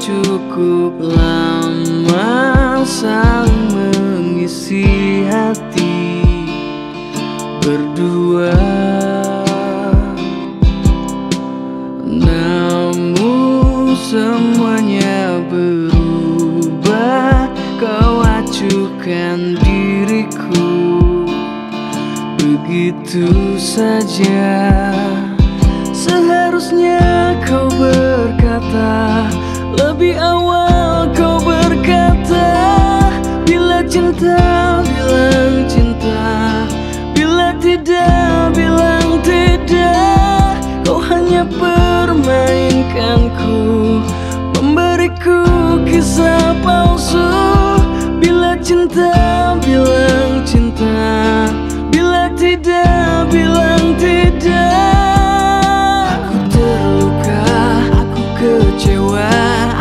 cukup lama saling mengisi hati berdua. Namun semuanya berubah Kau acuhkan diriku. Begitu saja Seharusnya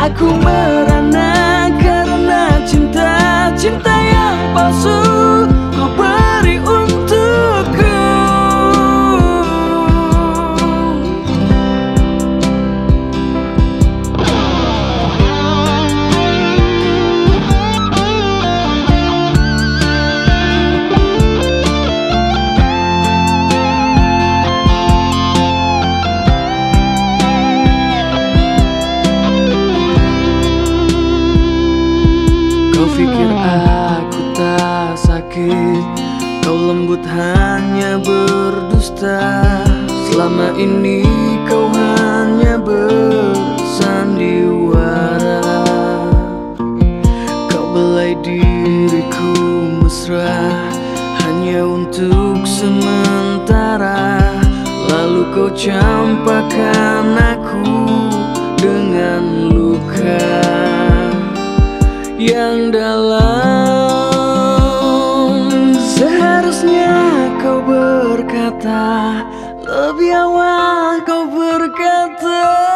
Aku merana Kau pikir aku tak sakit? Kau lembut hanya berdusta. Selama ini kau hanya bersandiwara. Kau belai diriku mesra Hanya untuk sementara. Lalu kau campakkan yang dalam. Seharusnya kau berkata Lebih awal kau berkata.